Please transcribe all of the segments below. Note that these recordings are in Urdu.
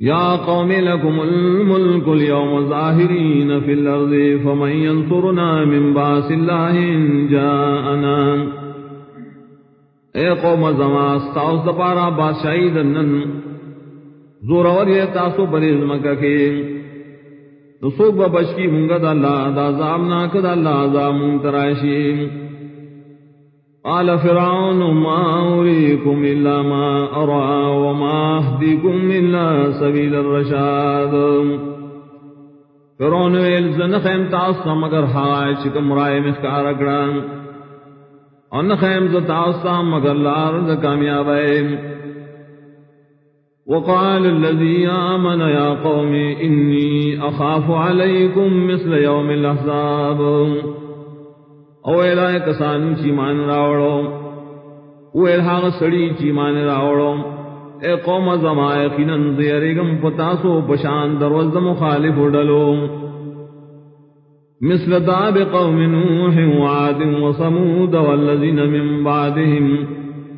يا قوم لكم الملك اليوم ظاهرين في الأرض، فمن ينصرنا من باس الله إن جاءنا. اے قوم زما استاوس دپارا بادشاہی دنن زور اور یہ تاسو بریز مکہ کے. نسوک ببش کی منگا دا اللہ، دا زامنا کدا اللہ، عذاب منترائشی قال فرعون ما أريكم إلا ما أرى وما أهديكم إلا سبيل الرشاد. فرعون ویل زنخیم تاسا مگر ہائے چکم رائے مخکار اگران انخیم تاسا مگر لارد کامیاب وقال الذي آمن يا قوم إني أخاف عليكم مثل يوم الأحزاب. او الہ کسان چی مان راوڑو. او الہ سڑی چی مان راوڑو. اے قوم زما یقیناً زیرگم پتاسو پشان دروز مخالف ڈلو مثل داب قوم نوح وعاد وصمود والذین من بعدهم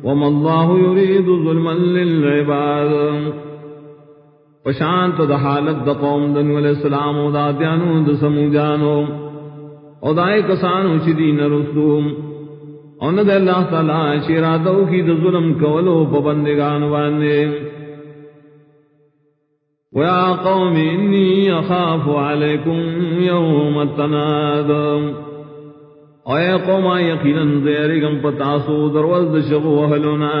وما الله يريد ظلما للعباد. پشانت دا حالت دا قوم دنو علیہ السلام و دا دیانو دا سموجانو ادائے کسان دین رسوم. ان دے اللہ تعالی شیرا دو کی دو ظلم کولو پبندگان باندے. ویا قوم انی اخاف علیکم یوم التناد اے قوم یقینا دیرگم پتاسو دروز شغو اہلونا.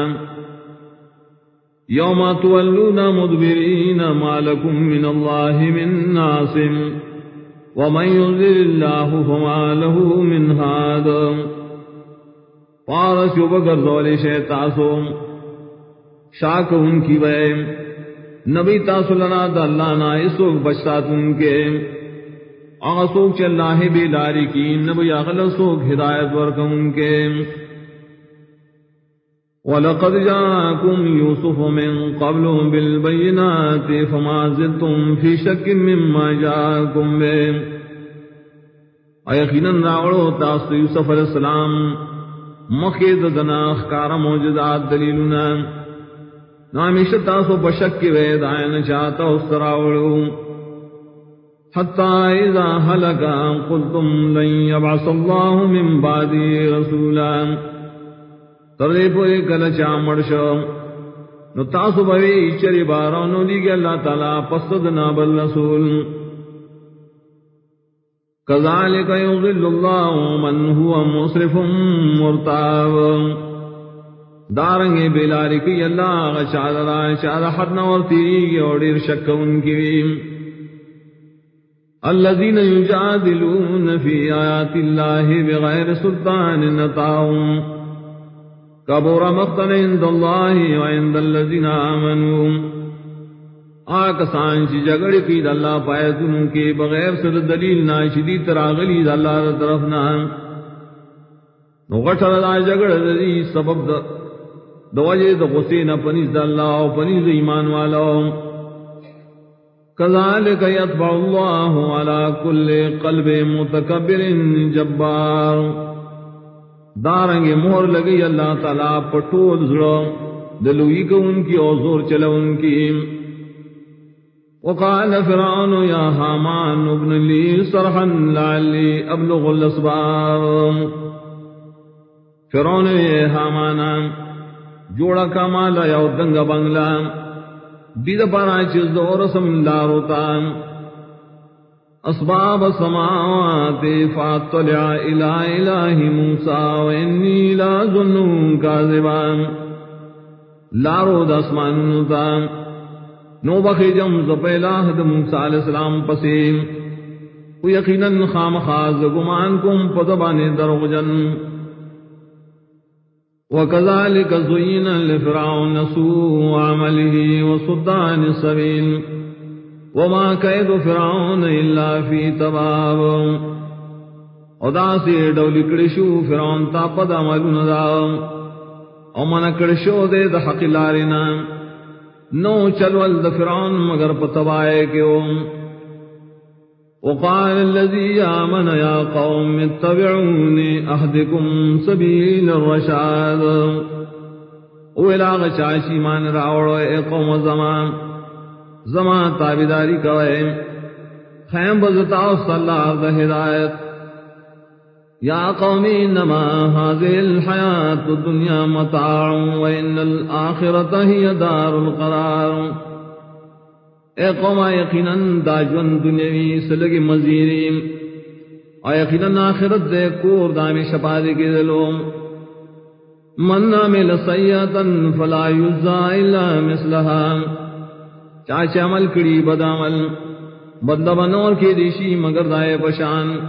یوم تولون مدبرین ما لکم من اللہ من ناسم ومن ينزل الله فما له من هاد پارس یو بگر زولی شیطاسو شاک ان کی بے نبی تاسو لنا دا اللہ نا اسوک بچتات ان کے آسوک سوک چل اللہ بی کی نبی اغلسوک ہدایت ورکم ان کے وَلَقَدْ جَاءَكُمْ يُوسُفُ مِنْ قَبْلُ بِالْبَيِّنَاتِ فَمَا زِلْتُمْ فِي شَكٍ مِمَّا جَاءَكُمْ بِهِ. اَيَقِنًا رَعْوَلُ تَاسْتُ يُوسف علیہ السلام مخید دنا اخکار موجدات دلیلنا نامیش تاسو بشک کی وید آئین چاہتا استراولو حتی اذا حلقا قلتم لن یبعث اللہ من بعدی رسولا. تردے پوئے کل چامڑ شو۔ نو تاسو بوی چری بارا نو دیگے اللہ تعالی پسد نابل رسول۔ کذالک یضل اللہ من هو مصرف مرتاب۔ دارنگے بیلاری کی اللہ غشاد را شاد حد نورتی اور ارشک ان کی۔ الذين يجادلون في آيات الله بغير سلطان نطاهم کبور مقتل عند اللہ وعند الذین آمنوا. آکسان چی جگڑ کی دا اللہ پایتنوں کے بغیر صد دلیل نا شدی تراغلی دا اللہ دا طرف نا. نو غٹر دا جگڑ دی سبب دا دوجہ دا غسین پنیز دا اللہ و پنیز ایمان والا. کذالک یتبع اللہ علا کل قلب متکبر جبار. دارنگے مہر لگی اللہ تعالیٰ پٹول زڑو دلوئی کو ان کی اوزور چلو ان کی۔ وقال فرعون یا حامان ابن لی صرحا لعلی ابلغ الاسباب۔ فرعون یہ حامانا جوڑا کمالا یا دنگا بنگلا دید پارا چیز دور سم لاروتان اسباب السماوات فاطلع الى اله موسى واني لا ظن كاذبا. لارو دسمان نتا نو بخی جم زپیلا حد موسیٰ علیہ السلام پسیم. و یقینا خام خاز گمان کم پدبان دروغ جن وكذلك زين لفرعون سوء عمله وصدان السبيل وما قید فرعون الا فی تباب. ادا سے ڈولی کڑشو فرعون تا پد عملون دا. او من کڑشو دے دا حق لارنا نو چلول دا فرعون مگر پتبائے کیوں وقال الذي آمن يا قوم اتبعوني أهدكم سبيل الرشاد. وإلى غشاشي من راوڑو اے قوم زمان. زمان تابداری کوئے۔ خیم بزتا صلی اللہ دا ہدایت۔ یا قومی انما هذه الحیات الدنیا متاع وان الاخرت ہی دار القرار۔ اے قوم، یقینا دا جون دنیاوی سلگی مزیریم۔ اور یقینا آخرت دے کور دامی شپادی کی دلوم۔ من عمل سیئتا فلا یزا الا مثلها۔ چاچے عمل کری بد عمل بدل بنور کی دیشی مگر دائے پشان۔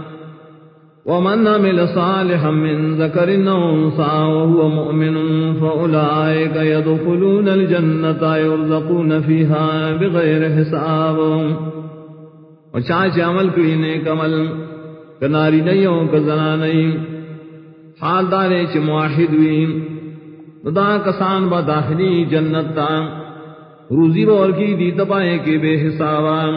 ومن عمل صالحا من ذکر انسا وهو مؤمن فاولئك يدخلون الجنة يرزقون فيها بغير حساب۔ وچاچے عمل کری نیک عمل کناری نیوں کزنا نہیں۔ حال دارے چ معاہد ویم دا کسان با داخلی جنت تا۔ روزی بور کی دی تبائے کے بے حسابان